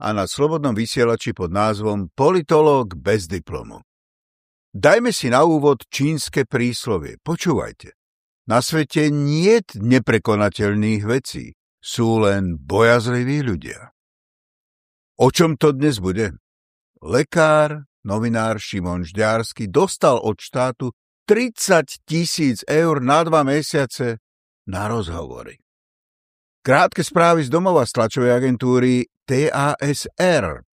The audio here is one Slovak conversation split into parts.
a na slobodnom vysielači pod názvom Politológ bez diplomu. Dajme si na úvod čínske príslovie. Počúvajte. Na svete nie neprekonateľných vecí. Sú len bojazliví ľudia. O čom to dnes bude? Lekár, novinár Šimon Žďársky dostal od štátu 30 tisíc eur na dva mesiace na rozhovory. Krátke správy z domova z tlačovej agentúry TASR.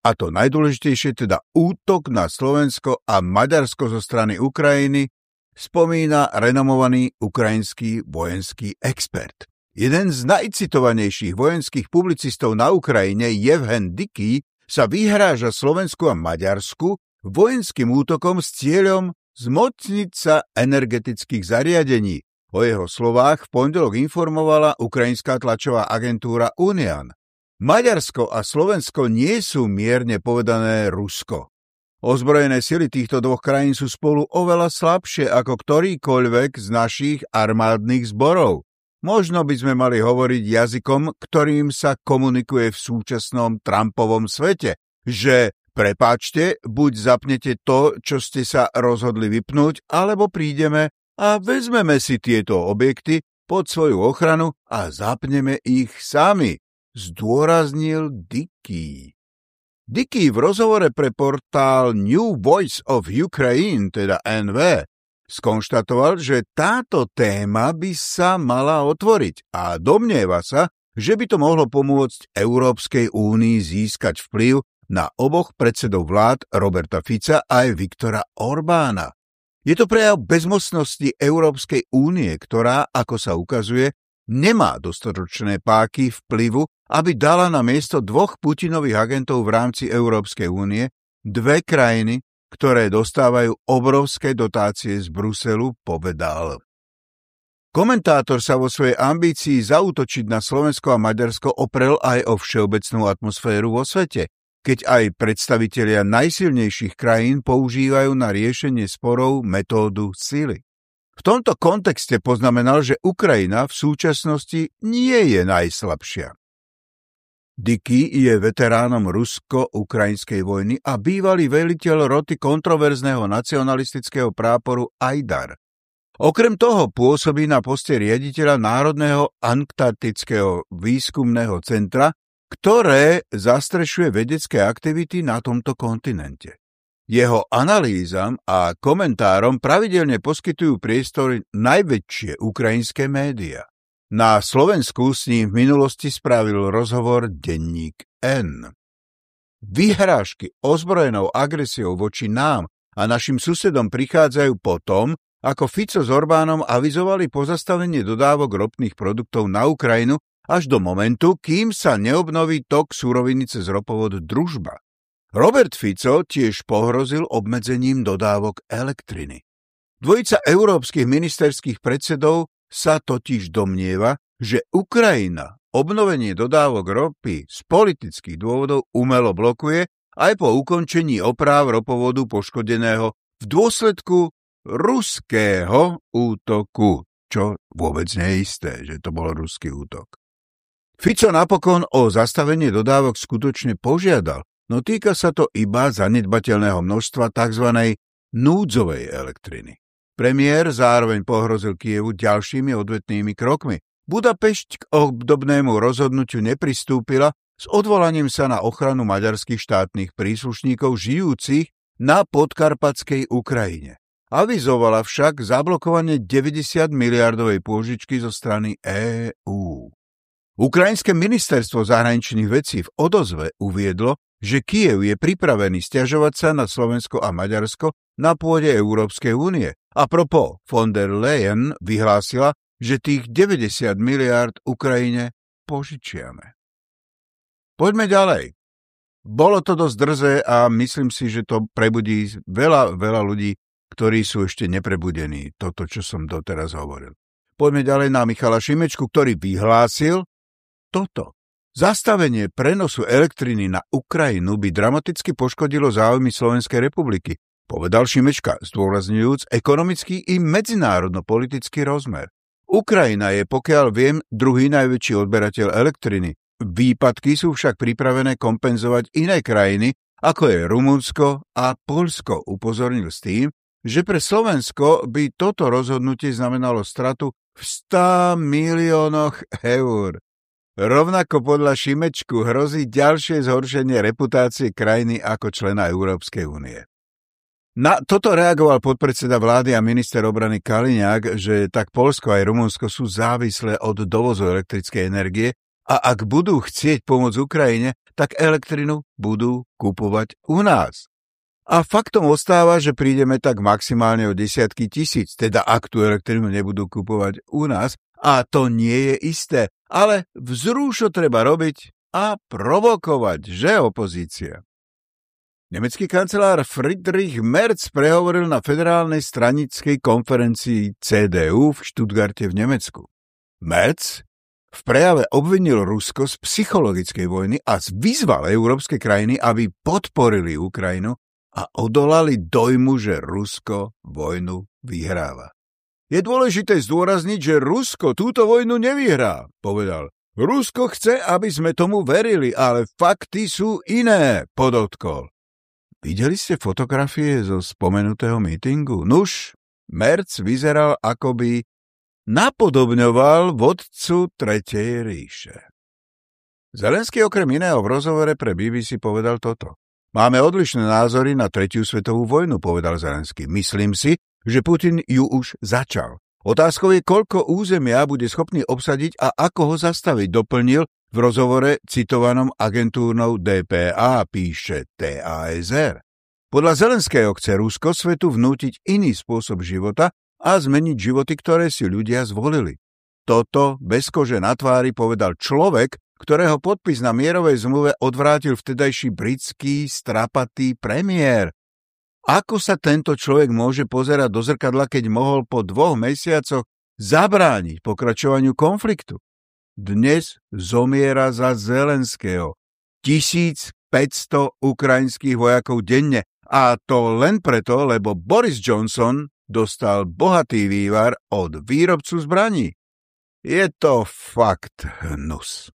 A to najdôležitejšie, teda útok na Slovensko a Maďarsko zo strany Ukrajiny, spomína renomovaný ukrajinský vojenský expert. Jeden z najcitovanejších vojenských publicistov na Ukrajine, Jevhen Dický, sa vyhráža Slovensku a Maďarsku vojenským útokom s cieľom zmocniť sa energetických zariadení, O jeho slovách v pondelok informovala ukrajinská tlačová agentúra Unian. Maďarsko a Slovensko nie sú mierne povedané Rusko. Ozbrojené sily týchto dvoch krajín sú spolu oveľa slabšie ako ktorýkoľvek z našich armádnych zborov. Možno by sme mali hovoriť jazykom, ktorým sa komunikuje v súčasnom Trumpovom svete, že prepáčte, buď zapnete to, čo ste sa rozhodli vypnúť, alebo prídeme a vezmeme si tieto objekty pod svoju ochranu a zapneme ich sami, zdôraznil Dický. Dický v rozhovore pre portál New Voice of Ukraine, teda NV, skonštatoval, že táto téma by sa mala otvoriť a domnieva sa, že by to mohlo pomôcť Európskej únii získať vplyv na oboch predsedov vlád Roberta Fica aj Viktora Orbána. Je to prejav bezmocnosti Európskej únie, ktorá, ako sa ukazuje, nemá dostatočné páky vplyvu, aby dala na miesto dvoch Putinových agentov v rámci Európskej únie dve krajiny, ktoré dostávajú obrovské dotácie z Bruselu, povedal. Komentátor sa vo svojej ambícii zautočiť na Slovensko a Maďarsko oprel aj o všeobecnú atmosféru vo svete, keď aj predstavitelia najsilnejších krajín používajú na riešenie sporov metódu sily. V tomto kontexte poznamenal, že Ukrajina v súčasnosti nie je najslabšia. Dicky je veteránom rusko-ukrajinskej vojny a bývalý veliteľ roty kontroverzného nacionalistického práporu Aidar. Okrem toho pôsobí na poste riaditeľa Národného antarktického výskumného centra ktoré zastrešuje vedecké aktivity na tomto kontinente. Jeho analýzam a komentárom pravidelne poskytujú priestor najväčšie ukrajinské média. Na Slovensku s ním v minulosti spravil rozhovor denník N. Vyhrážky ozbrojenou agresiou voči nám a našim susedom prichádzajú potom, ako Fico s Orbánom avizovali pozastavenie dodávok ropných produktov na Ukrajinu až do momentu, kým sa neobnoví tok súroviny cez ropovod Družba. Robert Fico tiež pohrozil obmedzením dodávok elektriny. Dvojica európskych ministerských predsedov sa totiž domnieva, že Ukrajina obnovenie dodávok ropy z politických dôvodov umelo blokuje aj po ukončení opráv ropovodu poškodeného v dôsledku ruského útoku, čo vôbec nie je isté, že to bol ruský útok. Fico napokon o zastavenie dodávok skutočne požiadal, no týka sa to iba zanedbateľného množstva tzv. núdzovej elektriny. Premiér zároveň pohrozil Kievu ďalšími odvetnými krokmi. Budapešť k obdobnému rozhodnutiu nepristúpila s odvolaním sa na ochranu maďarských štátnych príslušníkov žijúcich na podkarpatskej Ukrajine. Avizovala však zablokovanie 90 miliardovej pôžičky zo strany EÚ. Ukrajinské ministerstvo zahraničných vecí v odozve uviedlo, že Kiev je pripravený stiažovať sa na Slovensko a Maďarsko na pôde Európskej únie. A propo, von der Leyen vyhlásila, že tých 90 miliard Ukrajine požičiame. Poďme ďalej. bolo to dosť drze a myslím si, že to prebudí veľa, veľa ľudí, ktorí sú ešte neprebudení, toto, čo som doteraz hovoril. Poďme ďalej na Michala Šimečku, ktorý vyhlásil toto. Zastavenie prenosu elektriny na Ukrajinu by dramaticky poškodilo záujmy Slovenskej republiky, povedal Šimečka, zdôrazňujúc ekonomický i medzinárodno-politický rozmer. Ukrajina je, pokiaľ viem, druhý najväčší odberateľ elektriny. Výpadky sú však pripravené kompenzovať iné krajiny, ako je Rumunsko a Polsko, upozornil s tým, že pre Slovensko by toto rozhodnutie znamenalo stratu v 100 miliónoch eur. Rovnako podľa Šimečku hrozí ďalšie zhoršenie reputácie krajiny ako člena Európskej únie. Na toto reagoval podpredseda vlády a minister obrany Kaliňák, že tak Polsko aj Rumunsko sú závislé od dovozu elektrickej energie a ak budú chcieť pomôcť Ukrajine, tak elektrinu budú kupovať u nás. A faktom ostáva, že prídeme tak maximálne o desiatky tisíc, teda ak tú elektrinu nebudú kupovať u nás, a to nie je isté, ale vzrúšo treba robiť a provokovať, že opozícia. Nemecký kancelár Friedrich Merz prehovoril na federálnej stranickej konferencii CDU v Stuttgarte v Nemecku. Merz v prejave obvinil Rusko z psychologickej vojny a vyzval európske krajiny, aby podporili Ukrajinu a odolali dojmu, že Rusko vojnu vyhráva. Je dôležité zdôrazniť, že Rusko túto vojnu nevyhrá, povedal. Rusko chce, aby sme tomu verili, ale fakty sú iné, podotkol. Videli ste fotografie zo spomenutého mítingu? Nuž, Merc vyzeral, ako by napodobňoval vodcu Tretej ríše. Zelenský okrem iného v rozhovore pre BBC povedal toto. Máme odlišné názory na Tretiu svetovú vojnu, povedal Zelenský. Myslím si, že Putin ju už začal. Otázkou je, koľko územia bude schopný obsadiť a ako ho zastaviť, doplnil v rozhovore citovanom agentúrnou DPA, píše TASR. Podľa Zelenského chce Rusko svetu vnútiť iný spôsob života a zmeniť životy, ktoré si ľudia zvolili. Toto bez kože na tvári povedal človek, ktorého podpis na mierovej zmluve odvrátil vtedajší britský strapatý premiér. Ako sa tento človek môže pozerať do zrkadla, keď mohol po dvoch mesiacoch zabrániť pokračovaniu konfliktu? Dnes zomiera za Zelenského 1500 ukrajinských vojakov denne a to len preto, lebo Boris Johnson dostal bohatý vývar od výrobcu zbraní. Je to fakt hnus.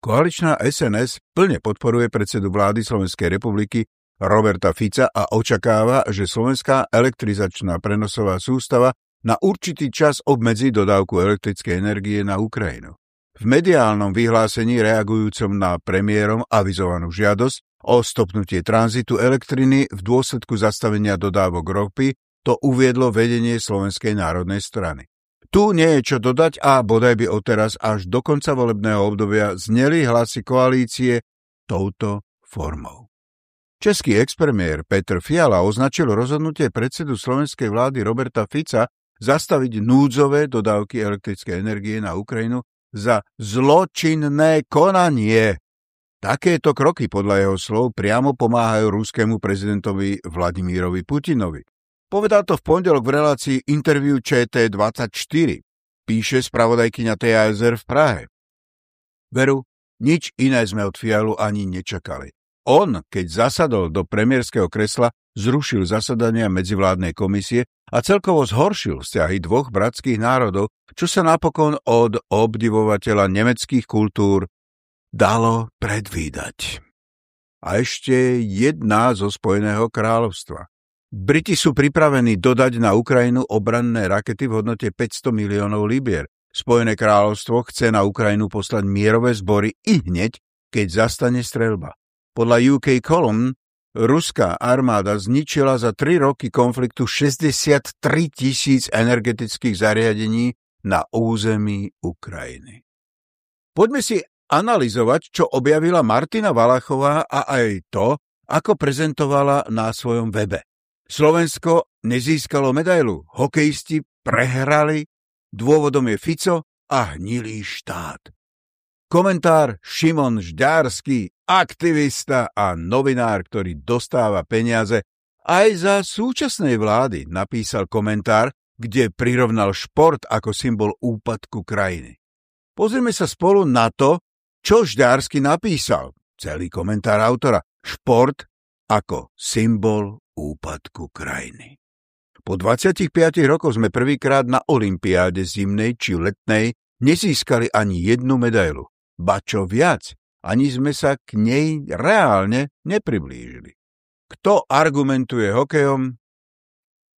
Koaličná SNS plne podporuje predsedu vlády Slovenskej republiky Roberta Fica a očakáva, že slovenská elektrizačná prenosová sústava na určitý čas obmedzí dodávku elektrickej energie na Ukrajinu. V mediálnom vyhlásení reagujúcom na premiérom avizovanú žiadosť o stopnutie tranzitu elektriny v dôsledku zastavenia dodávok ropy to uviedlo vedenie Slovenskej národnej strany. Tu nie je čo dodať a bodaj by odteraz až do konca volebného obdobia zneli hlasy koalície touto formou. Český expremiér Petr Fiala označil rozhodnutie predsedu slovenskej vlády Roberta Fica zastaviť núdzové dodávky elektrickej energie na Ukrajinu za zločinné konanie. Takéto kroky podľa jeho slov priamo pomáhajú ruskému prezidentovi Vladimírovi Putinovi. Povedal to v pondelok v relácii interviu ČT24, píše spravodajkyňa TASR v Prahe. Veru, nič iné sme od Fialu ani nečakali. On, keď zasadol do premiérskeho kresla, zrušil zasadania medzivládnej komisie a celkovo zhoršil vzťahy dvoch bratských národov, čo sa napokon od obdivovateľa nemeckých kultúr dalo predvídať. A ešte jedna zo Spojeného kráľovstva. Briti sú pripravení dodať na Ukrajinu obranné rakety v hodnote 500 miliónov libier. Spojené kráľovstvo chce na Ukrajinu poslať mierové zbory i hneď, keď zastane strelba. Podľa UK Column ruská armáda zničila za 3 roky konfliktu 63 tisíc energetických zariadení na území Ukrajiny. Poďme si analyzovať, čo objavila Martina Valachová a aj to, ako prezentovala na svojom webe. Slovensko nezískalo medailu. Hokejisti prehrali, dôvodom je Fico a hnilý štát. Komentár Šimon Žďársky aktivista a novinár, ktorý dostáva peniaze aj za súčasnej vlády, napísal komentár, kde prirovnal šport ako symbol úpadku krajiny. Pozrieme sa spolu na to, čo Žďársky napísal. Celý komentár autora. Šport ako symbol úpadku krajiny. Po 25 rokoch sme prvýkrát na Olympiáde zimnej či letnej nezískali ani jednu medailu. Ba čo viac, ani sme sa k nej reálne nepriblížili. Kto argumentuje hokejom?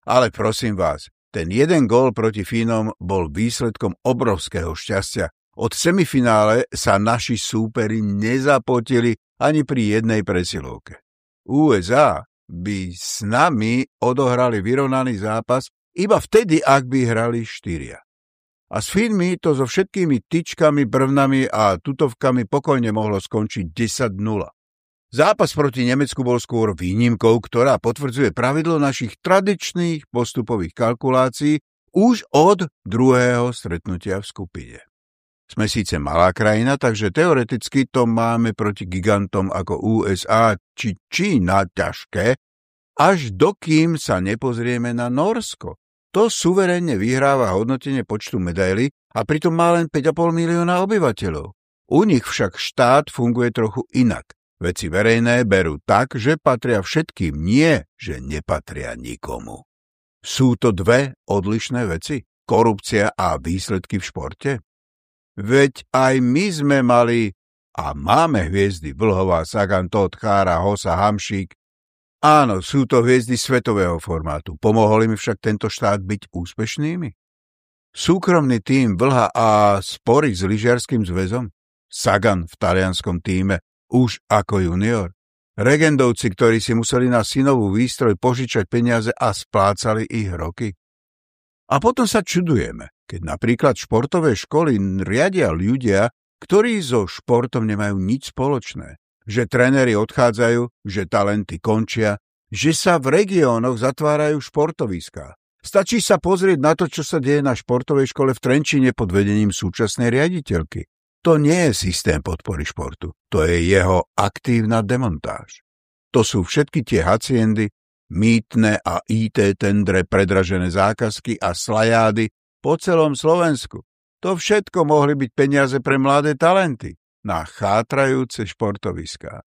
Ale prosím vás, ten jeden gól proti Fínom bol výsledkom obrovského šťastia. Od semifinále sa naši súperi nezapotili ani pri jednej presilovke. USA by s nami odohrali vyrovnaný zápas iba vtedy, ak by hrali štyria. A s Fínmi to so všetkými tyčkami, brvnami a tutovkami pokojne mohlo skončiť 10-0. Zápas proti Nemecku bol skôr výnimkou, ktorá potvrdzuje pravidlo našich tradičných postupových kalkulácií už od druhého stretnutia v skupine. Sme síce malá krajina, takže teoreticky to máme proti gigantom ako USA či Čína ťažké, až dokým sa nepozrieme na Norsko. To suverénne vyhráva hodnotenie počtu medailí a pritom má len 5,5 milióna obyvateľov. U nich však štát funguje trochu inak. Veci verejné berú tak, že patria všetkým, nie, že nepatria nikomu. Sú to dve odlišné veci? Korupcia a výsledky v športe? Veď aj my sme mali a máme hviezdy Vlhová, Sagan, Todd, Chára, Hosa, Hamšík. Áno, sú to hviezdy svetového formátu. Pomohol im však tento štát byť úspešnými? Súkromný tým Vlha a spory s lyžiarským zväzom? Sagan v talianskom týme už ako junior? Regendovci, ktorí si museli na synovú výstroj požičať peniaze a splácali ich roky? A potom sa čudujeme, keď napríklad športové školy riadia ľudia, ktorí so športom nemajú nič spoločné. Že tréneri odchádzajú, že talenty končia, že sa v regiónoch zatvárajú športoviská. Stačí sa pozrieť na to, čo sa deje na športovej škole v Trenčine pod vedením súčasnej riaditeľky. To nie je systém podpory športu, to je jeho aktívna demontáž. To sú všetky tie haciendy, mýtne a IT tendre, predražené zákazky a slajády po celom Slovensku. To všetko mohli byť peniaze pre mladé talenty na chátrajúce športoviská.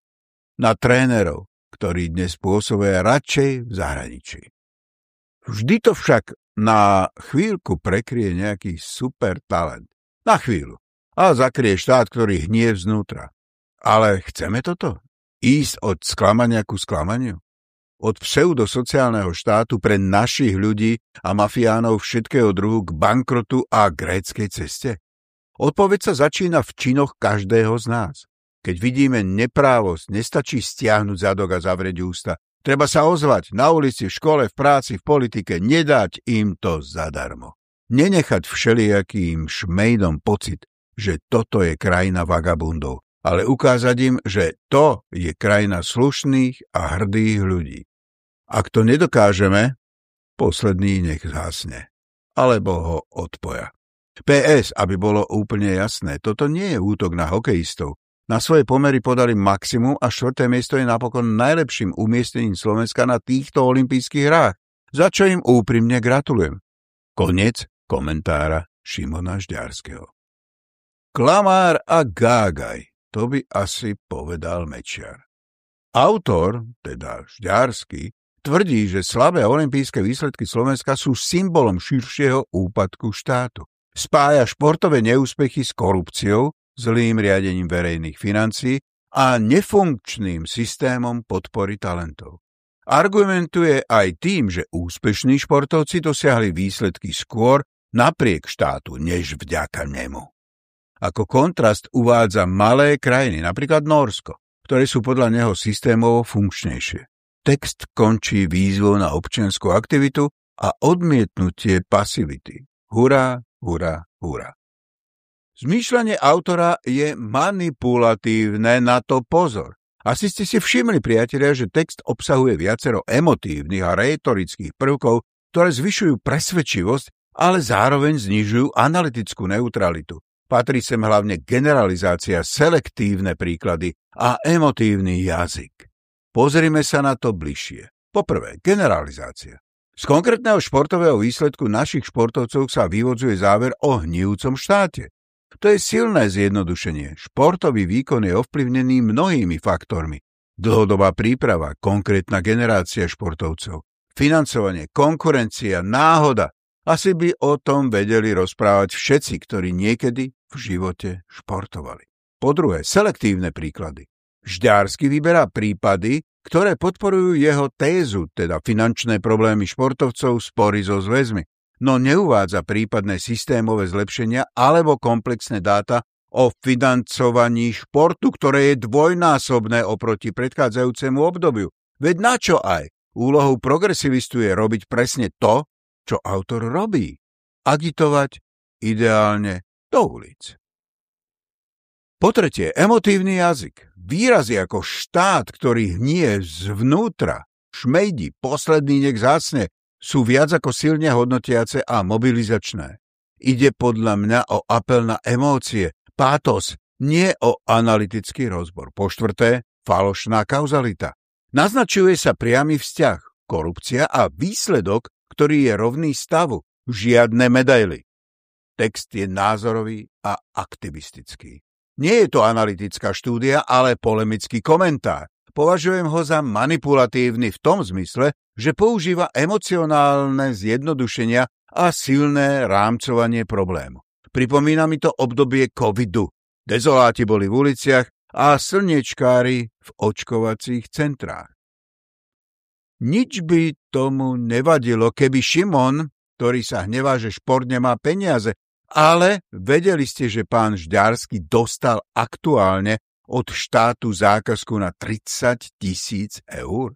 Na trénerov, ktorí dnes pôsobia radšej v zahraničí. Vždy to však na chvíľku prekrie nejaký super talent. Na chvíľu. A zakrie štát, ktorý hnie vznútra. Ale chceme toto? Ísť od sklamania ku sklamaniu? od pseudosociálneho štátu pre našich ľudí a mafiánov všetkého druhu k bankrotu a gréckej ceste? Odpoveď sa začína v činoch každého z nás. Keď vidíme neprávosť, nestačí stiahnuť zadok a zavrieť ústa. Treba sa ozvať na ulici, v škole, v práci, v politike, nedať im to zadarmo. Nenechať všelijakým šmejdom pocit, že toto je krajina vagabundov, ale ukázať im, že to je krajina slušných a hrdých ľudí. Ak to nedokážeme, posledný nech zhasne. Alebo ho odpoja. PS, aby bolo úplne jasné, toto nie je útok na hokejistov. Na svoje pomery podali maximum a štvrté miesto je napokon najlepším umiestnením Slovenska na týchto olympijských hrách, za čo im úprimne gratulujem. Konec komentára Šimona Žďarského. Klamár a gágaj, to by asi povedal Mečiar. Autor, teda Žďarský, tvrdí, že slabé olympijské výsledky Slovenska sú symbolom širšieho úpadku štátu. Spája športové neúspechy s korupciou, zlým riadením verejných financií a nefunkčným systémom podpory talentov. Argumentuje aj tým, že úspešní športovci dosiahli výsledky skôr napriek štátu, než vďaka nemu. Ako kontrast uvádza malé krajiny, napríklad Norsko, ktoré sú podľa neho systémovo funkčnejšie. Text končí výzvou na občianskú aktivitu a odmietnutie pasivity. Hurá, hurá, hurá. Zmýšľanie autora je manipulatívne, na to pozor. Asi ste si všimli, priatelia, že text obsahuje viacero emotívnych a rétorických prvkov, ktoré zvyšujú presvedčivosť, ale zároveň znižujú analytickú neutralitu. Patrí sem hlavne generalizácia, selektívne príklady a emotívny jazyk. Pozrime sa na to bližšie. Poprvé, generalizácia. Z konkrétneho športového výsledku našich športovcov sa vyvodzuje záver o hnívcom štáte. To je silné zjednodušenie. Športový výkon je ovplyvnený mnohými faktormi. Dlhodobá príprava, konkrétna generácia športovcov, financovanie, konkurencia, náhoda. Asi by o tom vedeli rozprávať všetci, ktorí niekedy v živote športovali. Po druhé, selektívne príklady. Žďársky vyberá prípady, ktoré podporujú jeho tézu, teda finančné problémy športovcov, spory so zväzmi, no neuvádza prípadné systémové zlepšenia alebo komplexné dáta o financovaní športu, ktoré je dvojnásobné oproti predchádzajúcemu obdobiu. Veď na čo aj? Úlohou progresivistu je robiť presne to, čo autor robí. Agitovať ideálne do ulic. Po tretie, emotívny jazyk. Výrazy ako štát, ktorý hnie zvnútra, šmejdi, posledný nech zásne, sú viac ako silne hodnotiace a mobilizačné. Ide podľa mňa o apel na emócie, pátos, nie o analytický rozbor. Po štvrté, falošná kauzalita. Naznačuje sa priamy vzťah, korupcia a výsledok, ktorý je rovný stavu, žiadne medaily. Text je názorový a aktivistický. Nie je to analytická štúdia, ale polemický komentár. Považujem ho za manipulatívny v tom zmysle, že používa emocionálne zjednodušenia a silné rámcovanie problému. Pripomína mi to obdobie covidu. Dezoláti boli v uliciach a slniečkári v očkovacích centrách. Nič by tomu nevadilo, keby Šimon, ktorý sa hnevá, že šport nemá peniaze, ale vedeli ste, že pán Žďarsky dostal aktuálne od štátu zákazku na 30 tisíc eur?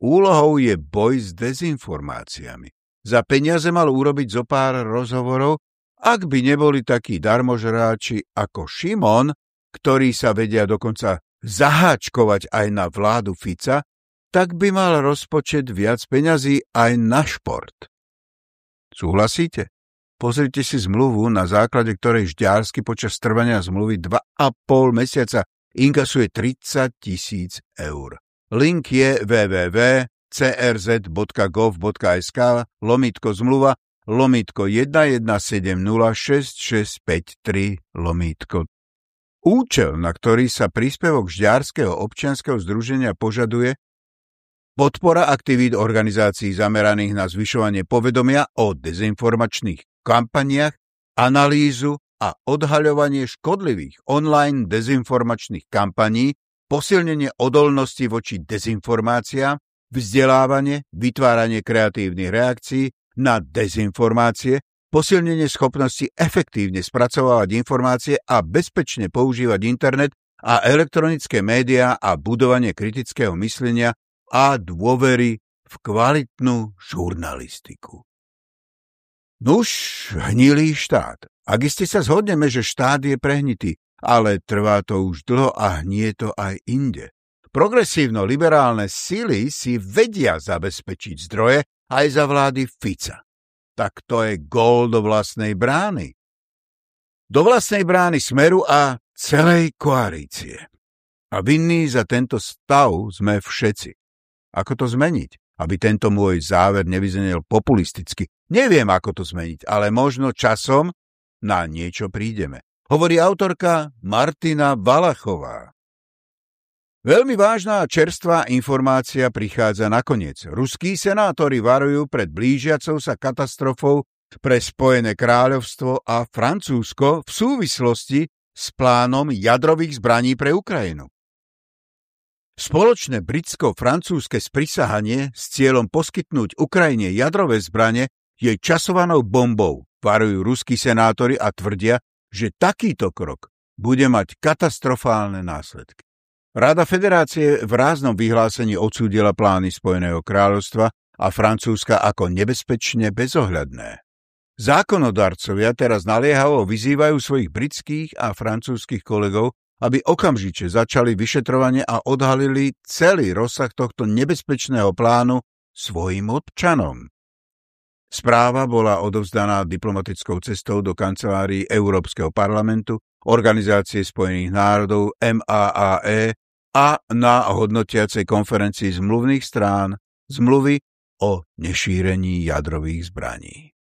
Úlohou je boj s dezinformáciami. Za peniaze mal urobiť zo pár rozhovorov, ak by neboli takí darmožráči ako Šimon, ktorí sa vedia dokonca zaháčkovať aj na vládu Fica, tak by mal rozpočet viac peňazí aj na šport. Súhlasíte? Pozrite si zmluvu, na základe ktorej Žďársky počas trvania zmluvy 2,5 mesiaca inkasuje 30 tisíc eur. Link je www.crz.gov.sk lomitko zmluva lomitko 11706653 lomitko. Účel, na ktorý sa príspevok Žďárskeho občianskeho združenia požaduje, podpora aktivít organizácií zameraných na zvyšovanie povedomia o dezinformačných kampaniach, analýzu a odhaľovanie škodlivých online dezinformačných kampaní, posilnenie odolnosti voči dezinformáciám, vzdelávanie, vytváranie kreatívnych reakcií na dezinformácie, posilnenie schopnosti efektívne spracovávať informácie a bezpečne používať internet a elektronické médiá a budovanie kritického myslenia a dôvery v kvalitnú žurnalistiku. Nuž, hnilý štát. Ak iste sa zhodneme, že štát je prehnitý, ale trvá to už dlho a hnie to aj inde. Progresívno-liberálne sily si vedia zabezpečiť zdroje aj za vlády Fica. Tak to je gól do vlastnej brány. Do vlastnej brány Smeru a celej koalície. A vinní za tento stav sme všetci. Ako to zmeniť? Aby tento môj záver nevyznel populisticky. Neviem, ako to zmeniť, ale možno časom na niečo prídeme. Hovorí autorka Martina Valachová. Veľmi vážna a čerstvá informácia prichádza nakoniec. Ruskí senátori varujú pred blížiacou sa katastrofou pre Spojené kráľovstvo a Francúzsko v súvislosti s plánom jadrových zbraní pre Ukrajinu. Spoločné britsko-francúzske sprisahanie s cieľom poskytnúť Ukrajine jadrové zbranie je časovanou bombou, varujú ruskí senátori a tvrdia, že takýto krok bude mať katastrofálne následky. Rada federácie v ráznom vyhlásení odsúdila plány Spojeného kráľovstva a Francúzska ako nebezpečne bezohľadné. Zákonodarcovia teraz naliehavo vyzývajú svojich britských a francúzskych kolegov, aby okamžite začali vyšetrovanie a odhalili celý rozsah tohto nebezpečného plánu svojim občanom. Správa bola odovzdaná diplomatickou cestou do kancelárií Európskeho parlamentu, Organizácie spojených národov MAAE a na hodnotiacej konferencii zmluvných strán zmluvy o nešírení jadrových zbraní.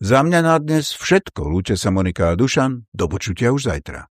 Za mňa na dnes všetko. Lúče sa Monika a Dušan. Do počutia už zajtra.